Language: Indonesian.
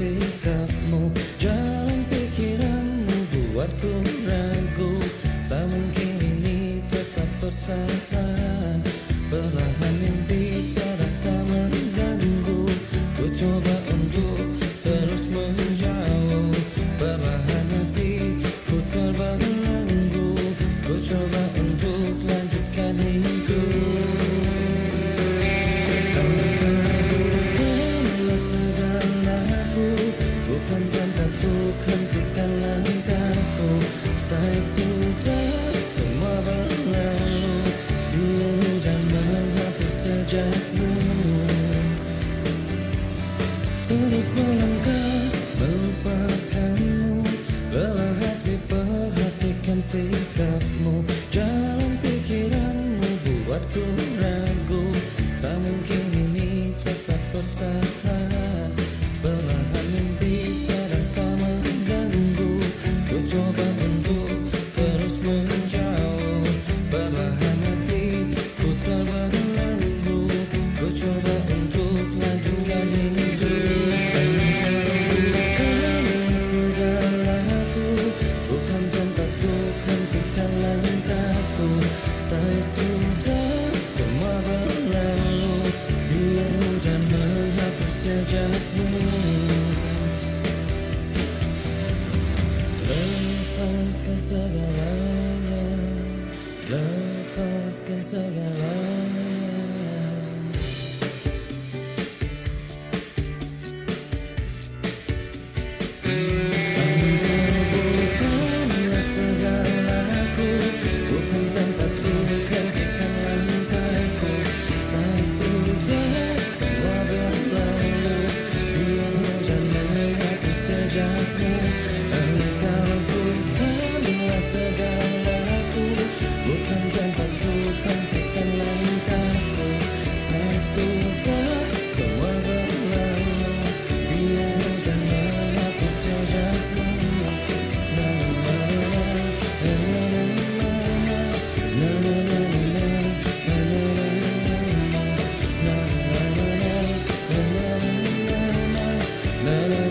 sikapmu. Jalan pikiranmu buatku ragu. Tak mungkin ini tetap bertahan. Jack. lepaskan segalanya. Lepaskan segalanya. da.